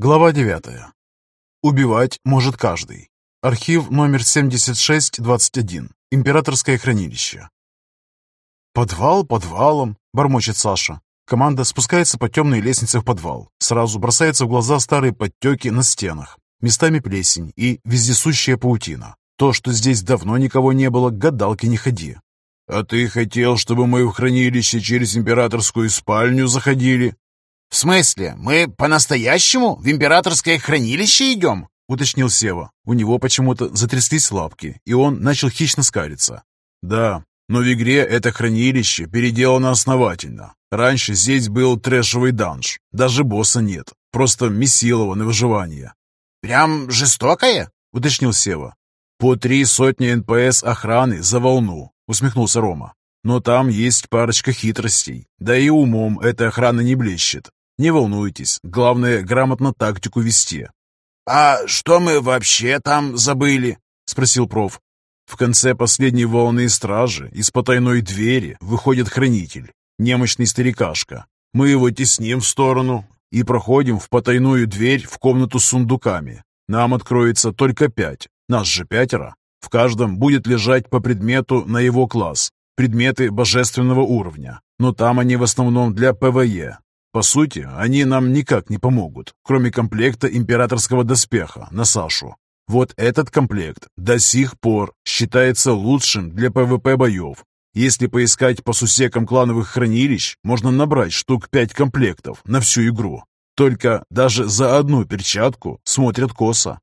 Глава 9. Убивать может каждый. Архив номер 7621. Императорское хранилище. «Подвал подвалом», — бормочет Саша. Команда спускается по темной лестнице в подвал. Сразу бросается в глаза старые подтеки на стенах. Местами плесень и вездесущая паутина. То, что здесь давно никого не было, гадалки не ходи. «А ты хотел, чтобы мы в хранилище через императорскую спальню заходили?» «В смысле? Мы по-настоящему в императорское хранилище идем?» — уточнил Сева. У него почему-то затряслись лапки, и он начал хищно скалиться. «Да, но в игре это хранилище переделано основательно. Раньше здесь был трэшевый данж. Даже босса нет. Просто месилово на выживание». «Прям жестокое?» — уточнил Сева. «По три сотни НПС охраны за волну», — усмехнулся Рома. «Но там есть парочка хитростей. Да и умом эта охрана не блещет. Не волнуйтесь, главное грамотно тактику вести. «А что мы вообще там забыли?» — спросил проф. В конце последней волны стражи из потайной двери выходит хранитель, немощный старикашка. Мы его тесним в сторону и проходим в потайную дверь в комнату с сундуками. Нам откроется только пять, нас же пятеро. В каждом будет лежать по предмету на его класс, предметы божественного уровня, но там они в основном для ПВЕ, по сути, они нам никак не помогут, кроме комплекта императорского доспеха на Сашу. Вот этот комплект до сих пор считается лучшим для ПВП боев. Если поискать по сусекам клановых хранилищ, можно набрать штук пять комплектов на всю игру. Только даже за одну перчатку смотрят косо.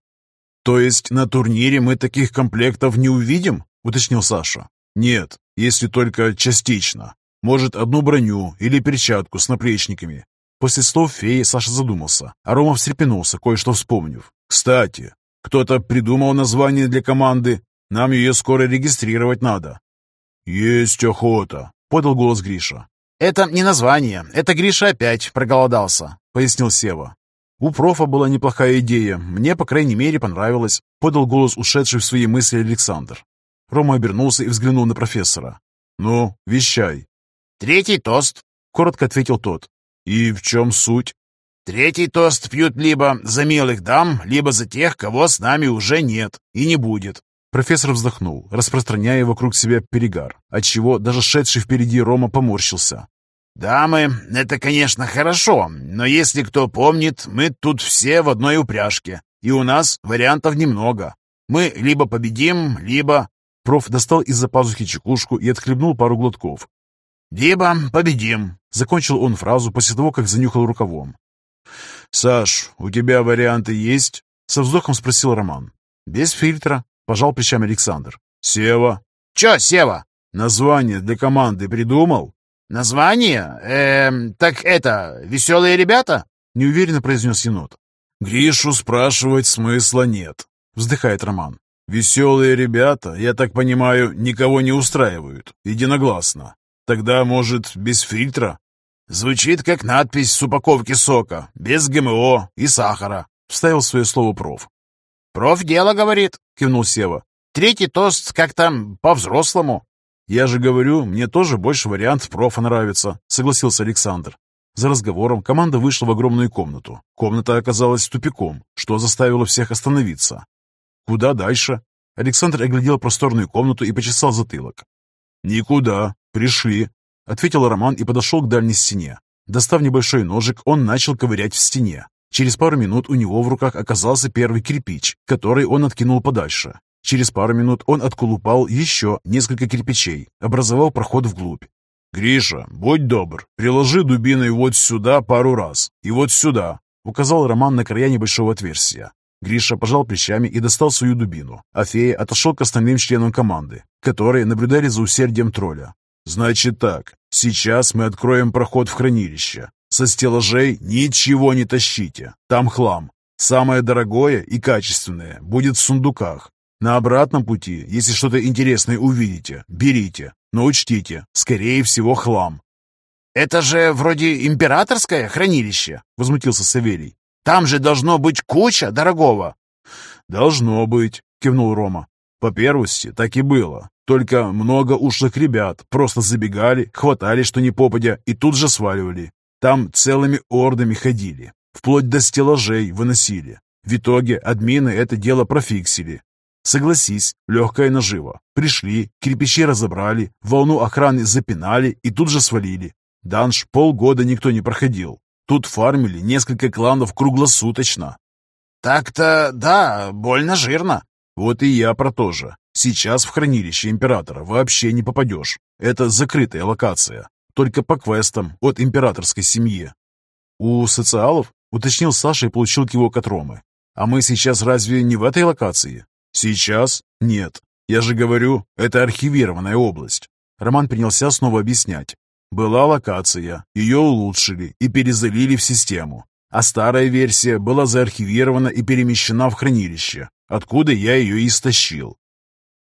«То есть на турнире мы таких комплектов не увидим?» — уточнил Саша. «Нет, если только частично. Может, одну броню или перчатку с наплечниками. После слов феи Саша задумался, а Рома встрепенулся, кое-что вспомнив. «Кстати, кто-то придумал название для команды. Нам ее скоро регистрировать надо». «Есть охота», — подал голос Гриша. «Это не название, это Гриша опять проголодался», — пояснил Сева. «У профа была неплохая идея, мне, по крайней мере, понравилось», — подал голос ушедший в свои мысли Александр. Рома обернулся и взглянул на профессора. «Ну, вещай». «Третий тост», — коротко ответил тот. «И в чем суть?» «Третий тост пьют либо за милых дам, либо за тех, кого с нами уже нет и не будет». Профессор вздохнул, распространяя вокруг себя перегар, отчего даже шедший впереди Рома поморщился. «Дамы, это, конечно, хорошо, но если кто помнит, мы тут все в одной упряжке, и у нас вариантов немного. Мы либо победим, либо...» Проф достал из-за пазухи чекушку и отхлебнул пару глотков, «Либо победим», — закончил он фразу после того, как занюхал рукавом. «Саш, у тебя варианты есть?» — со вздохом спросил Роман. «Без фильтра», — пожал плечами Александр. «Сева». «Чё, Сева?» «Название для команды придумал?» «Название? Эм, так это, веселые ребята?» — неуверенно произнес енот. «Гришу спрашивать смысла нет», — вздыхает Роман. «Веселые ребята, я так понимаю, никого не устраивают, единогласно. Тогда, может, без фильтра? Звучит как надпись с упаковки сока, без ГМО и сахара, вставил свое слово проф. Проф дело говорит, кивнул Сева. Третий тост как там по-взрослому. Я же говорю, мне тоже больше вариант профа нравится, согласился Александр. За разговором команда вышла в огромную комнату. Комната оказалась тупиком, что заставило всех остановиться. Куда дальше? Александр оглядел просторную комнату и почесал затылок. «Никуда. Пришли», — ответил Роман и подошел к дальней стене. Достав небольшой ножик, он начал ковырять в стене. Через пару минут у него в руках оказался первый кирпич, который он откинул подальше. Через пару минут он отколупал еще несколько кирпичей, образовал проход вглубь. «Гриша, будь добр, приложи дубиной вот сюда пару раз, и вот сюда», указал Роман на края небольшого отверстия. Гриша пожал плечами и достал свою дубину, а фея отошел к остальным членам команды, которые наблюдали за усердием тролля. «Значит так, сейчас мы откроем проход в хранилище. Со стеллажей ничего не тащите, там хлам. Самое дорогое и качественное будет в сундуках. На обратном пути, если что-то интересное увидите, берите, но учтите, скорее всего, хлам». «Это же вроде императорское хранилище», — возмутился Савелий. Там же должно быть куча дорогого. Должно быть, кивнул Рома. По первости, так и было. Только много ушлых ребят просто забегали, хватали что ни попадя и тут же сваливали. Там целыми ордами ходили. вплоть до стеллажей выносили. В итоге админы это дело профиксили. Согласись, легкая нажива. Пришли, кирпичи разобрали, волну охраны запинали и тут же свалили. Данж полгода никто не проходил. Тут фармили несколько кланов круглосуточно. Так-то, да, больно жирно. Вот и я про то же. Сейчас в хранилище Императора вообще не попадешь. Это закрытая локация. Только по квестам от императорской семьи. У социалов, уточнил Саша и получил кивок от Ромы. А мы сейчас разве не в этой локации? Сейчас? Нет. Я же говорю, это архивированная область. Роман принялся снова объяснять. Была локация, ее улучшили и перезалили в систему. А старая версия была заархивирована и перемещена в хранилище, откуда я ее и стащил.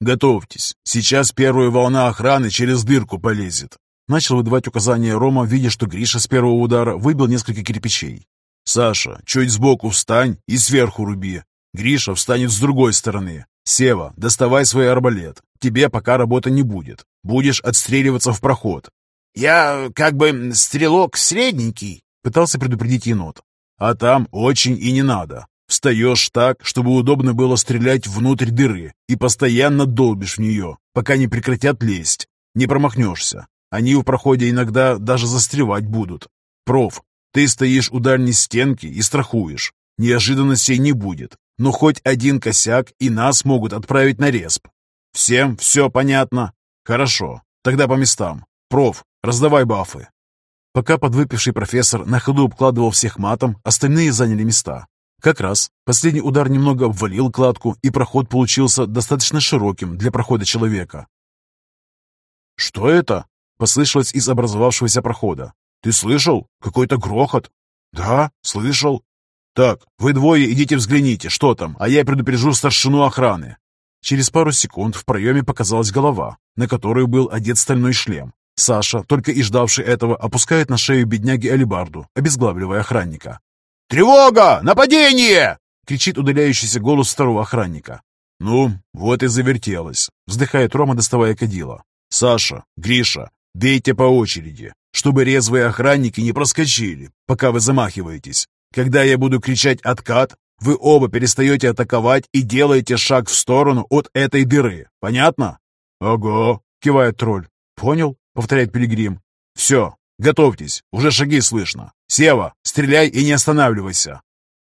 «Готовьтесь, сейчас первая волна охраны через дырку полезет». Начал выдавать указания Рома, видя, что Гриша с первого удара выбил несколько кирпичей. «Саша, чуть сбоку встань и сверху руби. Гриша встанет с другой стороны. Сева, доставай свой арбалет. Тебе пока работы не будет. Будешь отстреливаться в проход». «Я как бы стрелок средненький», — пытался предупредить енот. «А там очень и не надо. Встаешь так, чтобы удобно было стрелять внутрь дыры и постоянно долбишь в нее, пока не прекратят лезть. Не промахнешься. Они в проходе иногда даже застревать будут. Проф, ты стоишь у дальней стенки и страхуешь. Неожиданностей не будет, но хоть один косяк и нас могут отправить на респ. Всем все понятно? Хорошо, тогда по местам. Проф, раздавай бафы. Пока подвыпивший профессор на ходу обкладывал всех матом, остальные заняли места. Как раз последний удар немного обвалил кладку, и проход получился достаточно широким для прохода человека. «Что это?» — послышалось из образовавшегося прохода. «Ты слышал? Какой-то грохот?» «Да, слышал». «Так, вы двое идите взгляните, что там, а я предупрежу старшину охраны». Через пару секунд в проеме показалась голова, на которую был одет стальной шлем. Саша, только и ждавший этого, опускает на шею бедняги алибарду, обезглавливая охранника. «Тревога! Нападение!» — кричит удаляющийся голос второго охранника. «Ну, вот и завертелось», — вздыхает Рома, доставая кадила. «Саша, Гриша, бейте по очереди, чтобы резвые охранники не проскочили, пока вы замахиваетесь. Когда я буду кричать «откат», вы оба перестаете атаковать и делаете шаг в сторону от этой дыры. Понятно?» «Ого», — кивает тролль. «Понял», — повторяет Пилигрим. «Все, готовьтесь, уже шаги слышно. Сева, стреляй и не останавливайся!»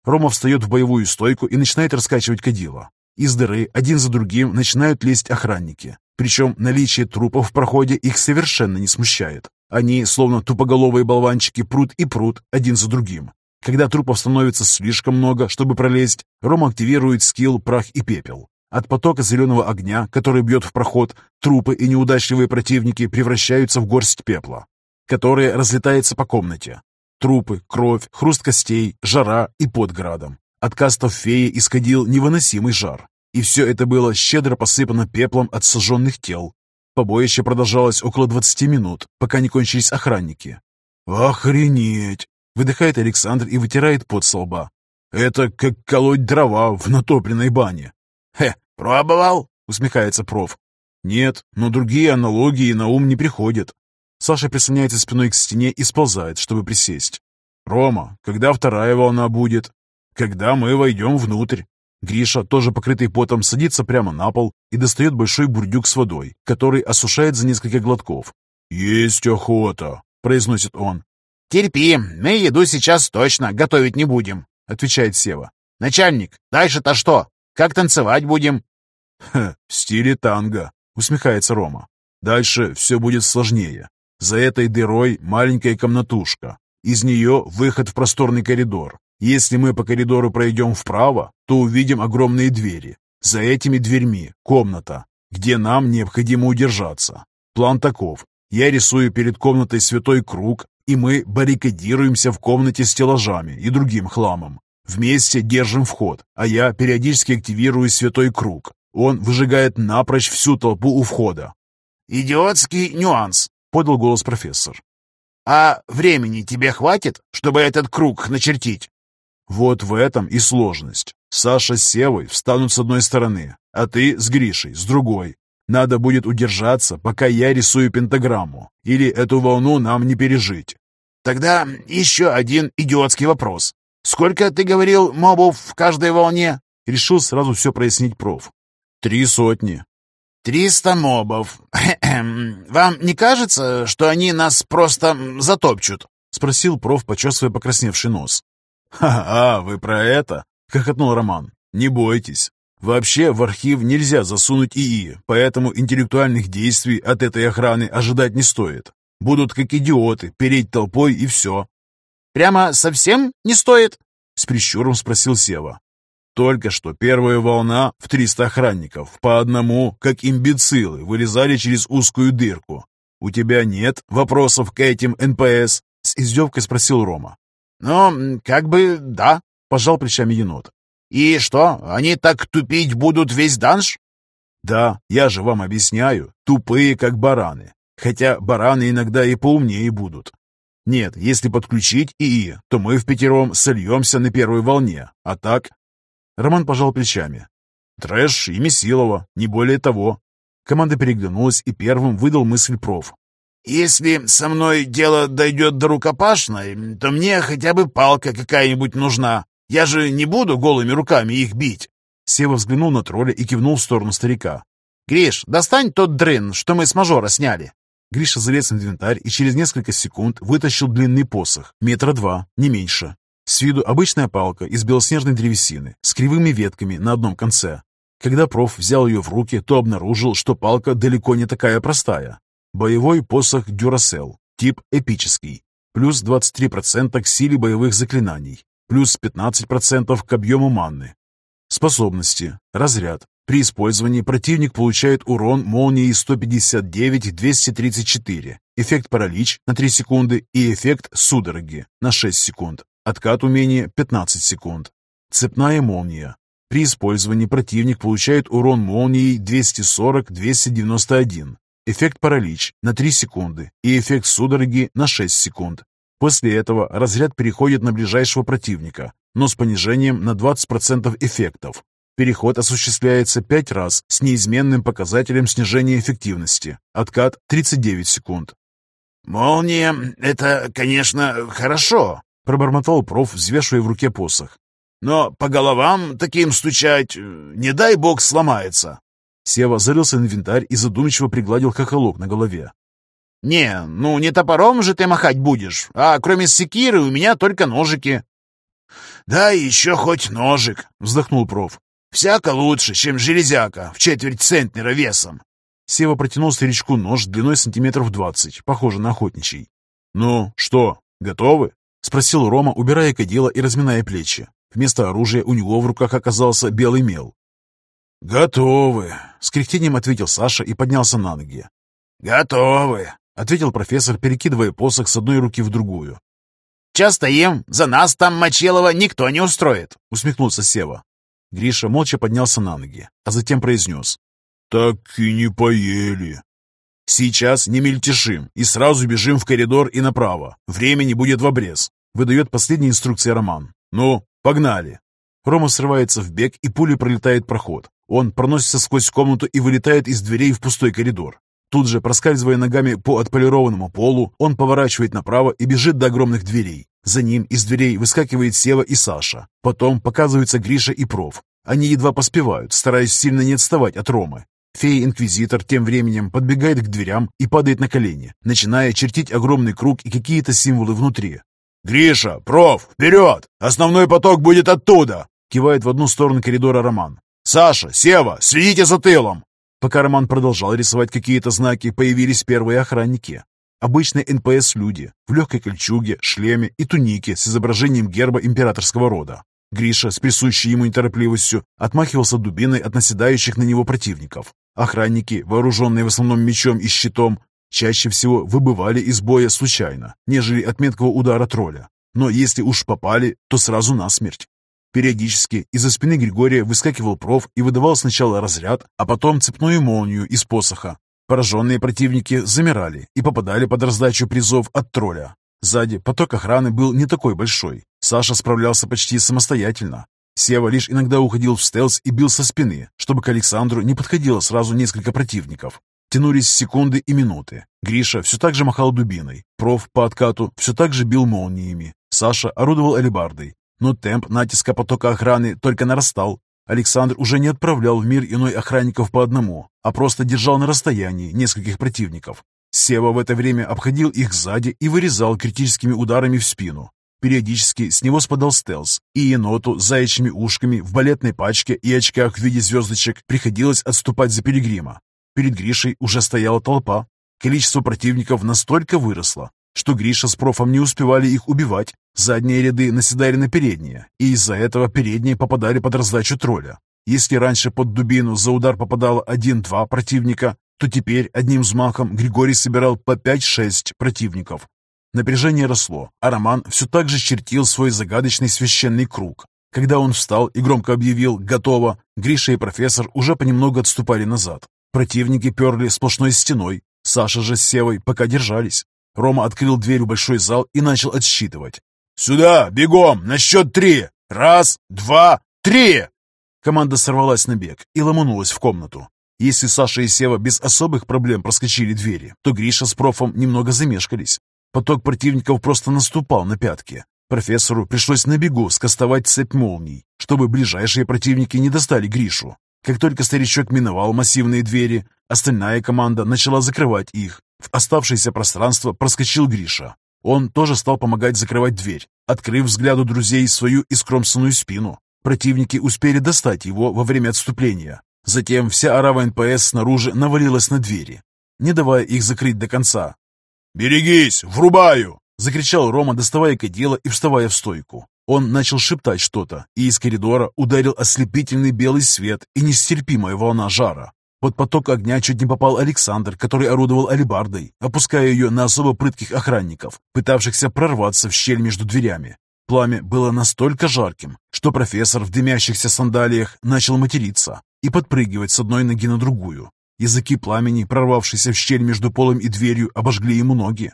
Рома встает в боевую стойку и начинает раскачивать кадила. Из дыры один за другим начинают лезть охранники. Причем наличие трупов в проходе их совершенно не смущает. Они, словно тупоголовые болванчики, прут и прут один за другим. Когда трупов становится слишком много, чтобы пролезть, Рома активирует скилл «Прах и пепел». От потока зеленого огня, который бьет в проход, трупы и неудачливые противники превращаются в горсть пепла, которая разлетается по комнате. Трупы, кровь, хруст костей, жара и под градом. От кастов феи исходил невыносимый жар. И все это было щедро посыпано пеплом от сожженных тел. Побоище продолжалось около 20 минут, пока не кончились охранники. «Охренеть!» — выдыхает Александр и вытирает пот со лба. «Это как колоть дрова в натопленной бане». «Хе, пробовал?» — усмехается проф. «Нет, но другие аналогии на ум не приходят. Саша прислоняется спиной к стене и сползает, чтобы присесть. «Рома, когда вторая волна будет?» «Когда мы войдем внутрь?» Гриша, тоже покрытый потом, садится прямо на пол и достает большой бурдюк с водой, который осушает за несколько глотков. «Есть охота!» — произносит он. «Терпи, мы еду сейчас точно готовить не будем», — отвечает Сева. «Начальник, дальше-то что? Как танцевать будем?» «Ха, в стиле танго», — усмехается Рома. «Дальше все будет сложнее. За этой дырой маленькая комнатушка. Из нее выход в просторный коридор. Если мы по коридору пройдем вправо, то увидим огромные двери. За этими дверьми комната, где нам необходимо удержаться. План таков. Я рисую перед комнатой святой круг, и мы баррикадируемся в комнате с стеллажами и другим хламом. Вместе держим вход, а я периодически активирую святой круг. Он выжигает напрочь всю толпу у входа. «Идиотский нюанс», — подал голос профессор. «А времени тебе хватит, чтобы этот круг начертить?» «Вот в этом и сложность. Саша с Севой встанут с одной стороны, а ты с Гришей с другой. Надо будет удержаться, пока я рисую пентаграмму, или эту волну нам не пережить». «Тогда еще один идиотский вопрос. Сколько, ты говорил, мобов в каждой волне?» Решил сразу все прояснить проф. «Три сотни». «Триста мобов. Вам не кажется, что они нас просто затопчут?» — спросил проф, почесывая покрасневший нос. «Ха-ха, вы про это?» — хохотнул Роман. «Не бойтесь. Вообще в архив нельзя засунуть ИИ, поэтому интеллектуальных действий от этой охраны ожидать не стоит. Будут как идиоты, переть толпой и все. «Прямо совсем не стоит?» — с прищуром спросил Сева. Только что первая волна в 300 охранников по одному, как имбецилы, вылезали через узкую дырку. «У тебя нет вопросов к этим НПС?» — с издевкой спросил Рома. «Ну, как бы да», — пожал плечами енот. «И что, они так тупить будут весь данж?» «Да, я же вам объясняю, тупые как бараны. Хотя бараны иногда и поумнее будут. Нет, если подключить ИИ, то мы в пятером сольемся на первой волне, а так...» Роман пожал плечами. «Трэш и Месилова, не более того». Команда переглянулась, и первым выдал мысль проф. «Если со мной дело дойдет до рукопашной, то мне хотя бы палка какая-нибудь нужна. Я же не буду голыми руками их бить». Сева взглянул на тролля и кивнул в сторону старика. «Гриш, достань тот дрын, что мы с мажора сняли». Гриша залез в инвентарь и через несколько секунд вытащил длинный посох, метра два, не меньше. С виду обычная палка из белоснежной древесины с кривыми ветками на одном конце. Когда проф взял ее в руки, то обнаружил, что палка далеко не такая простая. Боевой посох Дюрасел, тип эпический, плюс 23% к силе боевых заклинаний, плюс 15% к объему манны. Способности. Разряд. При использовании противник получает урон молнией 159-234, эффект паралич на 3 секунды и эффект судороги на 6 секунд. Откат умения 15 секунд. Цепная молния. При использовании противник получает урон молнией 240-291, эффект паралич на 3 секунды и эффект судороги на 6 секунд. После этого разряд переходит на ближайшего противника, но с понижением на 20% эффектов. Переход осуществляется 5 раз с неизменным показателем снижения эффективности. Откат 39 секунд. «Молния — это, конечно, хорошо», — пробормотал проф, взвешивая в руке посох. «Но по головам таким стучать, не дай бог, сломается». Сева зарылся в инвентарь и задумчиво пригладил хохолок на голове. «Не, ну не топором же ты махать будешь, а кроме секиры у меня только ножики». «Да еще хоть ножик», — вздохнул проф. Всяко лучше, чем железяка в четверть центнера весом. Сева протянул старичку нож длиной сантиметров двадцать, похожий на охотничий. «Ну, что, готовы?» — спросил Рома, убирая кадило и разминая плечи. Вместо оружия у него в руках оказался белый мел. «Готовы!» — с кряхтением ответил Саша и поднялся на ноги. «Готовы!» — ответил профессор, перекидывая посох с одной руки в другую. «Часто им, за нас там Мочелова никто не устроит!» — усмехнулся Сева. Гриша молча поднялся на ноги, а затем произнес. «Так и не поели». «Сейчас не мельтешим и сразу бежим в коридор и направо. Времени будет в обрез», — выдает последняя инструкция Роман. «Ну, погнали». Рома срывается в бег, и пулей пролетает проход. Он проносится сквозь комнату и вылетает из дверей в пустой коридор. Тут же, проскальзывая ногами по отполированному полу, он поворачивает направо и бежит до огромных дверей. За ним из дверей выскакивает Сева и Саша. Потом показываются Гриша и Проф. Они едва поспевают, стараясь сильно не отставать от Ромы. Фея-инквизитор тем временем подбегает к дверям и падает на колени, начиная чертить огромный круг и какие-то символы внутри. «Гриша! Проф! Вперед! Основной поток будет оттуда!» Кивает в одну сторону коридора Роман. «Саша! Сева! Следите за тылом!» Пока Роман продолжал рисовать какие-то знаки, появились первые охранники. Обычные НПС-люди в легкой кольчуге, шлеме и тунике с изображением герба императорского рода. Гриша, с присущей ему неторопливостью, отмахивался дубиной от наседающих на него противников. Охранники, вооруженные в основном мечом и щитом, чаще всего выбывали из боя случайно, нежели от меткого удара тролля. Но если уж попали, то сразу насмерть. Периодически из-за спины Григория выскакивал проф и выдавал сначала разряд, а потом цепную молнию из посоха, Пораженные противники замирали и попадали под раздачу призов от тролля. Сзади поток охраны был не такой большой. Саша справлялся почти самостоятельно. Сева лишь иногда уходил в стелс и бил со спины, чтобы к Александру не подходило сразу несколько противников. Тянулись секунды и минуты. Гриша все так же махал дубиной. Проф по откату все так же бил молниями. Саша орудовал алебардой. Но темп натиска потока охраны только нарастал. Александр уже не отправлял в мир иной охранников по одному, а просто держал на расстоянии нескольких противников. Сева в это время обходил их сзади и вырезал критическими ударами в спину. Периодически с него спадал стелс, и еноту с заячьими ушками в балетной пачке и очках в виде звездочек приходилось отступать за пилигрима. Перед Гришей уже стояла толпа. Количество противников настолько выросло, что Гриша с профом не успевали их убивать. Задние ряды наседали на передние, и из-за этого передние попадали под раздачу тролля. Если раньше под дубину за удар попадало один-два противника, то теперь одним взмахом Григорий собирал по 5-6 противников. Напряжение росло, а Роман все так же чертил свой загадочный священный круг. Когда он встал и громко объявил «Готово!», Гриша и профессор уже понемногу отступали назад. Противники перли сплошной стеной, Саша же с Севой пока держались. Рома открыл дверь в большой зал и начал отсчитывать. «Сюда! Бегом! На счет три! Раз, два, три!» Команда сорвалась на бег и ломанулась в комнату. Если Саша и Сева без особых проблем проскочили двери, то Гриша с профом немного замешкались. Поток противников просто наступал на пятки. Профессору пришлось на бегу скостовать цепь молний, чтобы ближайшие противники не достали Гришу. Как только старичок миновал массивные двери, остальная команда начала закрывать их. В оставшееся пространство проскочил Гриша. Он тоже стал помогать закрывать дверь, открыв взгляду друзей свою искромсанную спину. Противники успели достать его во время отступления, Затем вся орава НПС снаружи навалилась на двери, не давая их закрыть до конца. «Берегись! Врубаю!» — закричал Рома, доставая кадила и вставая в стойку. Он начал шептать что-то, и из коридора ударил ослепительный белый свет и нестерпимая волна жара. Под поток огня чуть не попал Александр, который орудовал алебардой, опуская ее на особо прытких охранников, пытавшихся прорваться в щель между дверями. Пламя было настолько жарким, что профессор в дымящихся сандалиях начал материться и подпрыгивать с одной ноги на другую. Языки пламени, прорвавшиеся в щель между полом и дверью, обожгли ему ноги.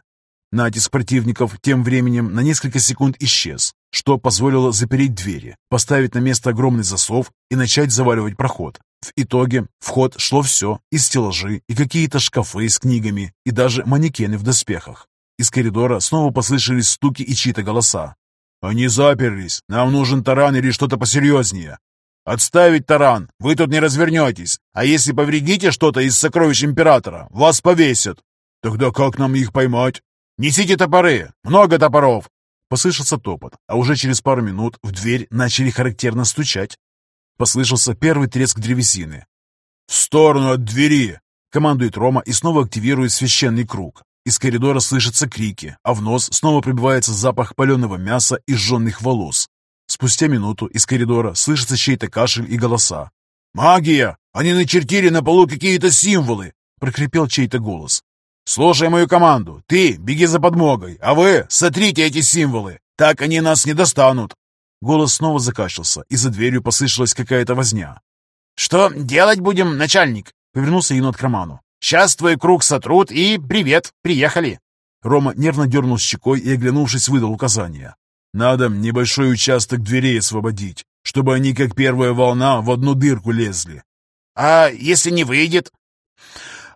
Натиск противников тем временем на несколько секунд исчез, что позволило запереть двери, поставить на место огромный засов и начать заваливать проход. В итоге в ход шло все, и стеллажи, и какие-то шкафы с книгами, и даже манекены в доспехах. Из коридора снова послышались стуки и чьи-то голоса. «Они заперлись. Нам нужен таран или что-то посерьезнее. «Отставить таран! Вы тут не развернетесь! А если повредите что-то из сокровищ Императора, вас повесят!» «Тогда как нам их поймать?» «Несите топоры! Много топоров!» Послышался топот, а уже через пару минут в дверь начали характерно стучать. Послышался первый треск древесины. «В сторону от двери!» Командует Рома и снова активирует священный круг. Из коридора слышатся крики, а в нос снова прибивается запах паленого мяса и сжженных волос. Спустя минуту из коридора слышится чей-то кашель и голоса. «Магия! Они начертили на полу какие-то символы!» — прокрепел чей-то голос. «Слушай мою команду. Ты беги за подмогой, а вы сотрите эти символы. Так они нас не достанут!» Голос снова закашлялся, и за дверью послышалась какая-то возня. «Что делать будем, начальник?» — повернулся енот к Роману. «Сейчас твой круг сотрут, и привет, приехали!» Рома нервно дернул щекой и, оглянувшись, выдал указания. Надо небольшой участок дверей освободить, чтобы они, как первая волна, в одну дырку лезли. А если не выйдет?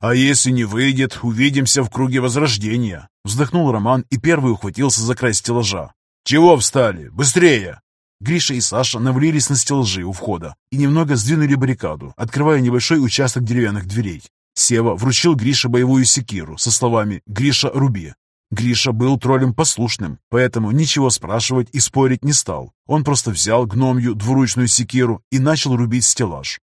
А если не выйдет, увидимся в круге возрождения. Вздохнул Роман и первый ухватился за край стеллажа. Чего встали? Быстрее! Гриша и Саша навалились на стеллажи у входа и немного сдвинули баррикаду, открывая небольшой участок деревянных дверей. Сева вручил Грише боевую секиру со словами «Гриша, руби!» Гриша был троллем послушным, поэтому ничего спрашивать и спорить не стал. Он просто взял гномью двуручную секиру и начал рубить стеллаж.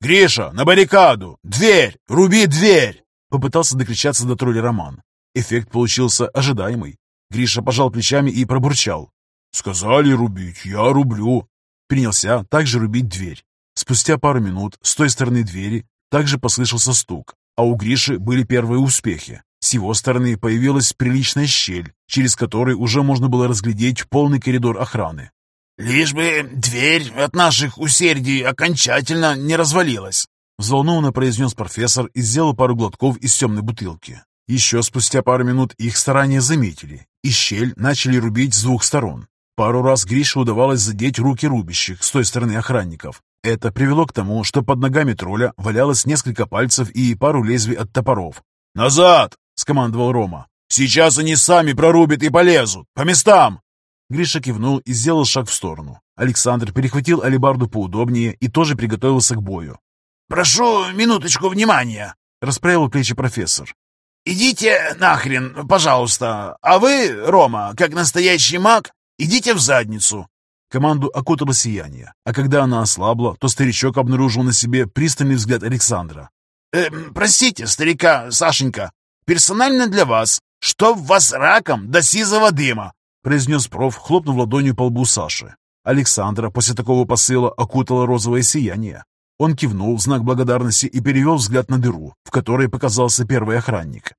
«Гриша, на баррикаду! Дверь! Руби дверь!» Попытался докричаться до тролля Роман. Эффект получился ожидаемый. Гриша пожал плечами и пробурчал. «Сказали рубить, я рублю». Принялся также рубить дверь. Спустя пару минут с той стороны двери также послышался стук, а у Гриши были первые успехи. С его стороны появилась приличная щель, через которую уже можно было разглядеть полный коридор охраны. «Лишь бы дверь от наших усердий окончательно не развалилась», взволнованно произнес профессор и сделал пару глотков из темной бутылки. Еще спустя пару минут их старания заметили, и щель начали рубить с двух сторон. Пару раз Грише удавалось задеть руки рубящих с той стороны охранников. Это привело к тому, что под ногами тролля валялось несколько пальцев и пару лезвий от топоров. «Назад!» — скомандовал Рома. «Сейчас они сами прорубят и полезут! По местам!» Гриша кивнул и сделал шаг в сторону. Александр перехватил алебарду поудобнее и тоже приготовился к бою. «Прошу минуточку внимания», — расправил плечи профессор. «Идите нахрен, пожалуйста. А вы, Рома, как настоящий маг, идите в задницу». Команду окутало сияние, а когда она ослабла, то старичок обнаружил на себе пристальный взгляд Александра. «Э, «Простите, старика, Сашенька, персонально для вас, чтоб вас раком до сизого дыма!» произнес проф, хлопнув ладонью по лбу Саши. Александра после такого посыла окутало розовое сияние. Он кивнул в знак благодарности и перевел взгляд на дыру, в которой показался первый охранник.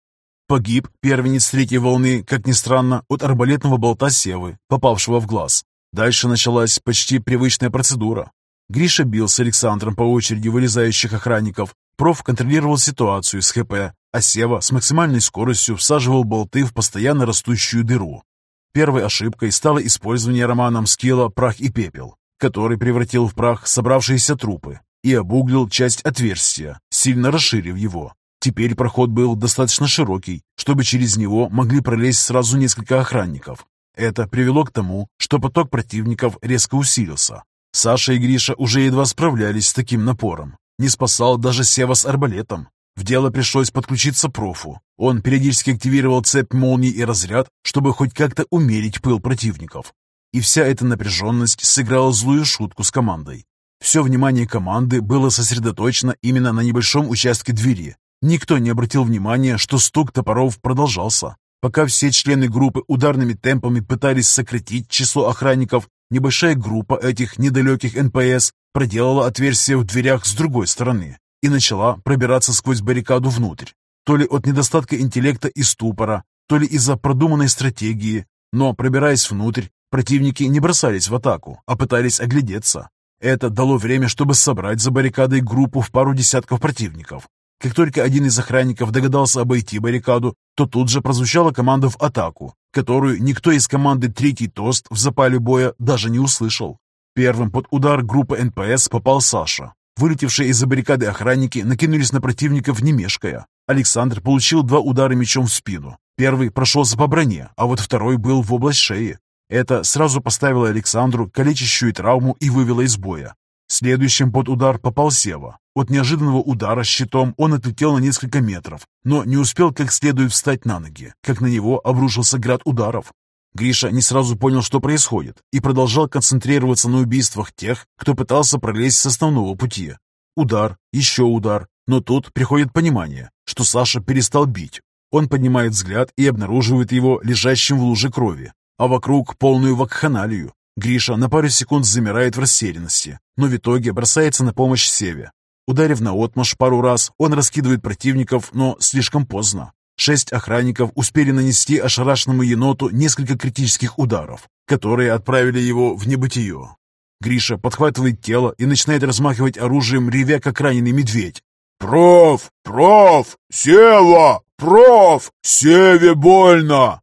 Погиб первенец третьей волны, как ни странно, от арбалетного болта Севы, попавшего в глаз. Дальше началась почти привычная процедура. Гриша бил с Александром по очереди вылезающих охранников, проф контролировал ситуацию с ХП, а Сева с максимальной скоростью всаживал болты в постоянно растущую дыру. Первой ошибкой стало использование романом скилла «Прах и пепел», который превратил в прах собравшиеся трупы и обуглил часть отверстия, сильно расширив его. Теперь проход был достаточно широкий, чтобы через него могли пролезть сразу несколько охранников. Это привело к тому, что поток противников резко усилился. Саша и Гриша уже едва справлялись с таким напором. Не спасал даже Сева с арбалетом. В дело пришлось подключиться профу. Он периодически активировал цепь молний и разряд, чтобы хоть как-то умерить пыл противников. И вся эта напряженность сыграла злую шутку с командой. Все внимание команды было сосредоточено именно на небольшом участке двери. Никто не обратил внимания, что стук топоров продолжался. Пока все члены группы ударными темпами пытались сократить число охранников, небольшая группа этих недалеких НПС проделала отверстие в дверях с другой стороны и начала пробираться сквозь баррикаду внутрь. То ли от недостатка интеллекта и ступора, то ли из-за продуманной стратегии, но, пробираясь внутрь, противники не бросались в атаку, а пытались оглядеться. Это дало время, чтобы собрать за баррикадой группу в пару десятков противников. Как только один из охранников догадался обойти баррикаду, то тут же прозвучала команда в атаку, которую никто из команды «Третий тост» в запале боя даже не услышал. Первым под удар группы НПС попал Саша. Вылетевшие из-за баррикады охранники накинулись на противников не мешкая. Александр получил два удара мечом в спину. Первый прошелся по броне, а вот второй был в область шеи. Это сразу поставило Александру калечащую травму и вывело из боя. Следующим под удар попал Сева. От неожиданного удара щитом он отлетел на несколько метров, но не успел как следует встать на ноги, как на него обрушился град ударов. Гриша не сразу понял, что происходит, и продолжал концентрироваться на убийствах тех, кто пытался пролезть с основного пути. Удар, еще удар, но тут приходит понимание, что Саша перестал бить. Он поднимает взгляд и обнаруживает его лежащим в луже крови, а вокруг полную вакханалию. Гриша на пару секунд замирает в растерянности, но в итоге бросается на помощь Севе. Ударив на отмаш пару раз, он раскидывает противников, но слишком поздно. Шесть охранников успели нанести ошарашенному еноту несколько критических ударов, которые отправили его в небытие. Гриша подхватывает тело и начинает размахивать оружием, ревя, как раненый медведь. «Проф! Проф! Сева! Проф! Севе больно!»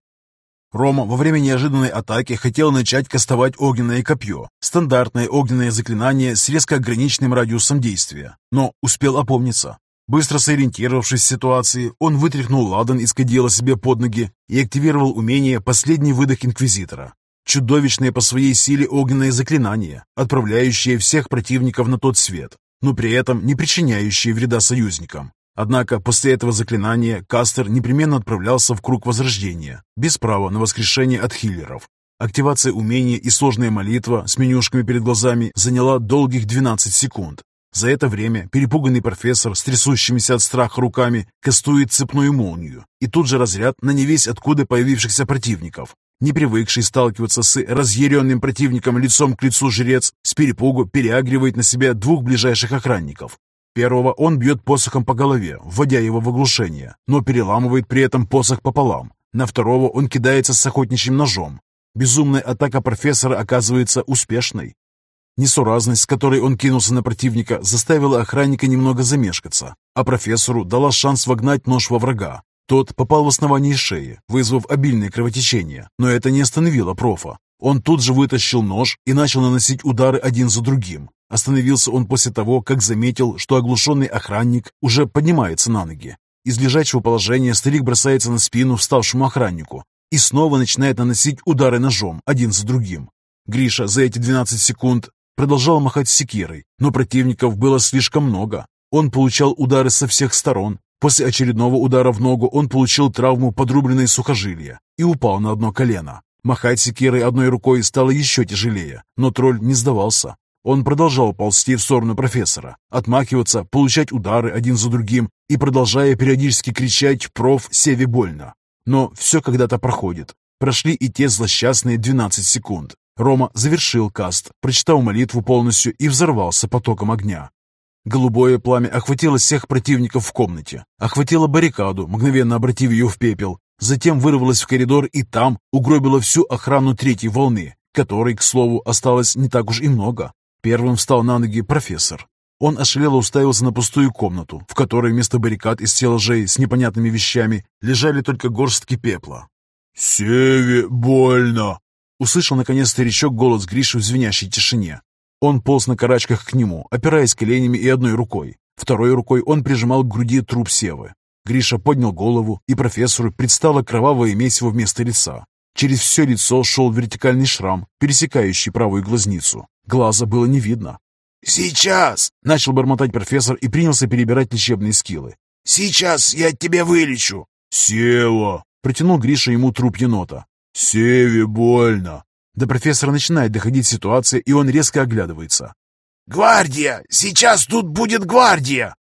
Рома во время неожиданной атаки хотел начать кастовать огненное копье, стандартное огненное заклинание с резко ограниченным радиусом действия, но успел опомниться. Быстро сориентировавшись в ситуации, он вытряхнул ладан из кадила себе под ноги и активировал умение «Последний выдох Инквизитора». Чудовищное по своей силе огненное заклинание, отправляющее всех противников на тот свет, но при этом не причиняющее вреда союзникам. Однако после этого заклинания Кастер непременно отправлялся в круг возрождения, без права на воскрешение от хиллеров. Активация умения и сложная молитва с менюшками перед глазами заняла долгих 12 секунд. За это время перепуганный профессор с трясущимися от страха руками кастует цепную молнию и тут же разряд на невесть откуда появившихся противников. Не привыкший сталкиваться с разъяренным противником лицом к лицу жрец с перепугу переагривает на себя двух ближайших охранников. Первого он бьет посохом по голове, вводя его в оглушение, но переламывает при этом посох пополам. На второго он кидается с охотничьим ножом. Безумная атака профессора оказывается успешной. Несуразность, с которой он кинулся на противника, заставила охранника немного замешкаться, а профессору дала шанс вогнать нож во врага. Тот попал в основание шеи, вызвав обильное кровотечение, но это не остановило профа. Он тут же вытащил нож и начал наносить удары один за другим. Остановился он после того, как заметил, что оглушенный охранник уже поднимается на ноги. Из лежачего положения старик бросается на спину вставшему охраннику, и снова начинает наносить удары ножом один за другим. Гриша за эти 12 секунд продолжал махать секирой, но противников было слишком много. Он получал удары со всех сторон. После очередного удара в ногу он получил травму подрубленной сухожилия и упал на одно колено. Махать секирой одной рукой стало еще тяжелее, но тролль не сдавался. Он продолжал ползти в сторону профессора, отмахиваться, получать удары один за другим и продолжая периодически кричать «Проф, Севе больно!». Но все когда-то проходит. Прошли и те злосчастные 12 секунд. Рома завершил каст, прочитал молитву полностью и взорвался потоком огня. Голубое пламя охватило всех противников в комнате, охватило баррикаду, мгновенно обратив ее в пепел, Затем вырвалась в коридор и там угробила всю охрану третьей волны, которой, к слову, осталось не так уж и много. Первым встал на ноги профессор. Он ошалело уставился на пустую комнату, в которой вместо баррикад из стеллажей с непонятными вещами лежали только горстки пепла. «Севе больно!» Услышал наконец старичок голос Гриши в звенящей тишине. Он полз на карачках к нему, опираясь коленями и одной рукой. Второй рукой он прижимал к груди труп Севы. Гриша поднял голову, и профессору предстало кровавое месиво вместо лица. Через все лицо шел вертикальный шрам, пересекающий правую глазницу. Глаза было не видно. «Сейчас!» — начал бормотать профессор и принялся перебирать лечебные скиллы. «Сейчас я тебя вылечу!» «Сева!» — протянул Гриша ему труп енота. «Севе больно!» До профессора начинает доходить ситуация, и он резко оглядывается. «Гвардия! Сейчас тут будет гвардия!»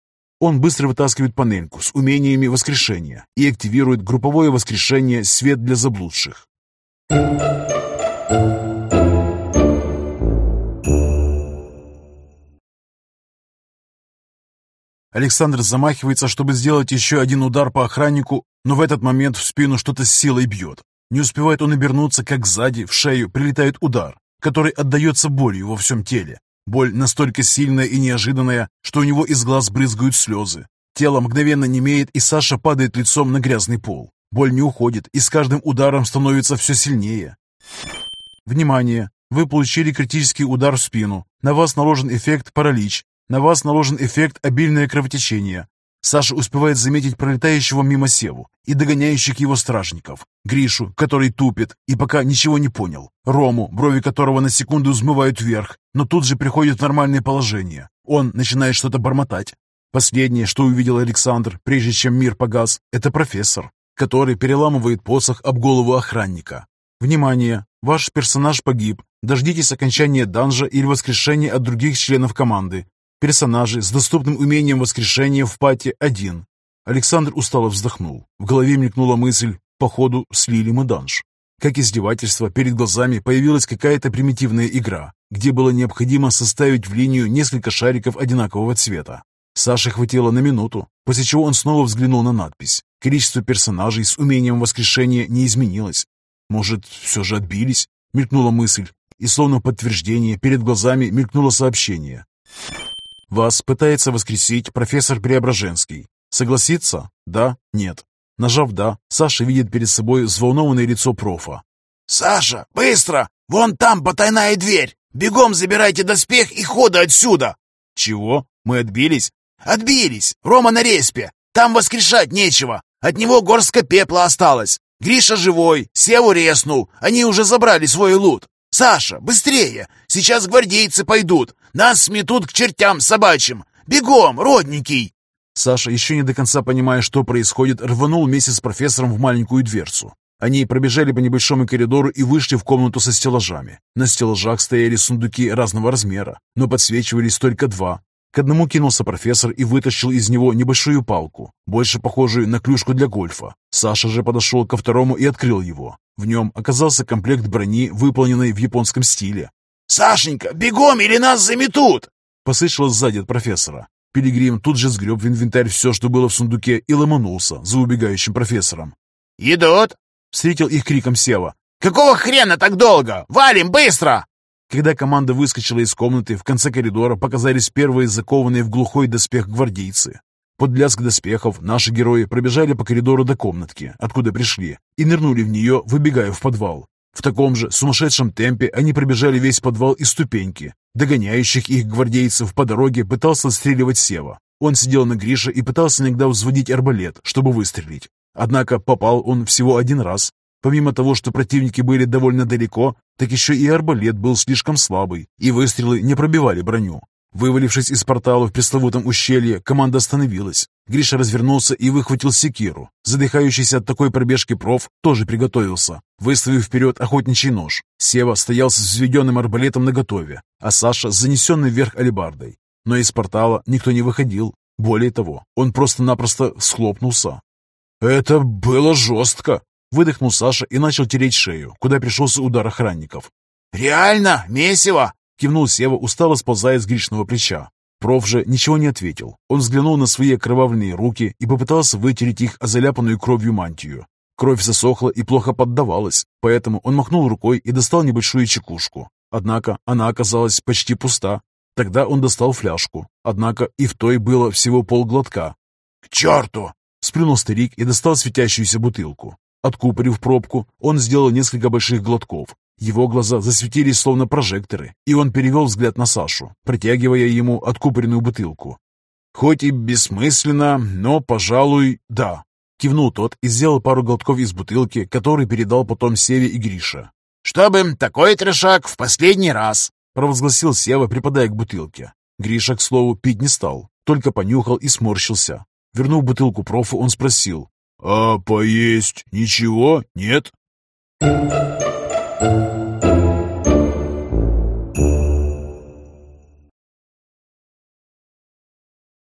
Он быстро вытаскивает панельку с умениями воскрешения и активирует групповое воскрешение «Свет для заблудших». Александр замахивается, чтобы сделать еще один удар по охраннику, но в этот момент в спину что-то с силой бьет. Не успевает он обернуться, как сзади, в шею, прилетает удар, который отдается болью во всем теле. Боль настолько сильная и неожиданная, что у него из глаз брызгают слезы. Тело мгновенно немеет, и Саша падает лицом на грязный пол. Боль не уходит, и с каждым ударом становится все сильнее. Внимание! Вы получили критический удар в спину. На вас наложен эффект паралич. На вас наложен эффект обильное кровотечение. Саша успевает заметить пролетающего мимо Севу и догоняющих его стражников. Гришу, который тупит и пока ничего не понял. Рому, брови которого на секунду взмывают вверх, но тут же приходит в нормальное положение. Он начинает что-то бормотать. Последнее, что увидел Александр, прежде чем мир погас, это профессор, который переламывает посох об голову охранника. Внимание! Ваш персонаж погиб. Дождитесь окончания данжа или воскрешения от других членов команды. Персонажи с доступным умением воскрешения в пати один. Александр устало вздохнул. В голове мелькнула мысль «Походу, слили мы данж». Как издевательство, перед глазами появилась какая-то примитивная игра, где было необходимо составить в линию несколько шариков одинакового цвета. Саше хватило на минуту, после чего он снова взглянул на надпись. Количество персонажей с умением воскрешения не изменилось. Может, все же отбились? Мелькнула мысль, и словно подтверждение перед глазами мелькнуло сообщение. Вас пытается воскресить профессор Преображенский. Согласится? Да? Нет? Нажав «да», Саша видит перед собой взволнованное лицо профа. «Саша, быстро! Вон там потайная дверь! Бегом забирайте доспех и хода отсюда!» «Чего? Мы отбились?» «Отбились! Рома на респе! Там воскрешать нечего! От него горстка пепла осталась! Гриша живой, Севу резнул, они уже забрали свой лут! Саша, быстрее! Сейчас гвардейцы пойдут! Нас сметут к чертям собачьим! Бегом, родненький!» Саша, еще не до конца понимая, что происходит, рванул вместе с профессором в маленькую дверцу. Они пробежали по небольшому коридору и вышли в комнату со стеллажами. На стеллажах стояли сундуки разного размера, но подсвечивались только два. К одному кинулся профессор и вытащил из него небольшую палку, больше похожую на клюшку для гольфа. Саша же подошел ко второму и открыл его. В нем оказался комплект брони, выполненный в японском стиле. «Сашенька, бегом или нас заметут!» Послышалось сзади от профессора. Пилигрим тут же сгреб в инвентарь все, что было в сундуке, и ломанулся за убегающим профессором. «Идут!» — встретил их криком Сева. «Какого хрена так долго? Валим, быстро!» Когда команда выскочила из комнаты, в конце коридора показались первые закованные в глухой доспех гвардейцы. Под лязг доспехов наши герои пробежали по коридору до комнатки, откуда пришли, и нырнули в нее, выбегая в подвал. В таком же сумасшедшем темпе они пробежали весь подвал и ступеньки. Догоняющих их гвардейцев по дороге пытался отстреливать Сева. Он сидел на Грише и пытался иногда взводить арбалет, чтобы выстрелить. Однако попал он всего один раз. Помимо того, что противники были довольно далеко, так еще и арбалет был слишком слабый, и выстрелы не пробивали броню. Вывалившись из портала в пресловутом ущелье, команда остановилась. Гриша развернулся и выхватил секиру. Задыхающийся от такой пробежки проф тоже приготовился, выставив вперед охотничий нож. Сева стоял с взведенным арбалетом наготове, а Саша с занесенной вверх алебардой. Но из портала никто не выходил. Более того, он просто-напросто схлопнулся. «Это было жестко!» Выдохнул Саша и начал тереть шею, куда пришелся удар охранников. «Реально? Месиво?» Кивнул Сева, устало сползая с Гришного плеча. Проф же ничего не ответил. Он взглянул на свои окровавленные руки и попытался вытереть их о заляпанную кровью мантию. Кровь засохла и плохо поддавалась, поэтому он махнул рукой и достал небольшую чекушку. Однако она оказалась почти пуста. Тогда он достал фляжку, однако и в той было всего полглотка. «К черту!» — сплюнул старик и достал светящуюся бутылку. Откупорив пробку, он сделал несколько больших глотков. Его глаза засветились словно прожекторы, и он перевел взгляд на Сашу, протягивая ему откупоренную бутылку. «Хоть и бессмысленно, но, пожалуй, да», — кивнул тот и сделал пару глотков из бутылки, который передал потом Севе и Грише. «Чтобы такой трешак в последний раз», — провозгласил Сева, припадая к бутылке. Гриша, к слову, пить не стал, только понюхал и сморщился. Вернув бутылку профу, он спросил. «А поесть ничего нет?»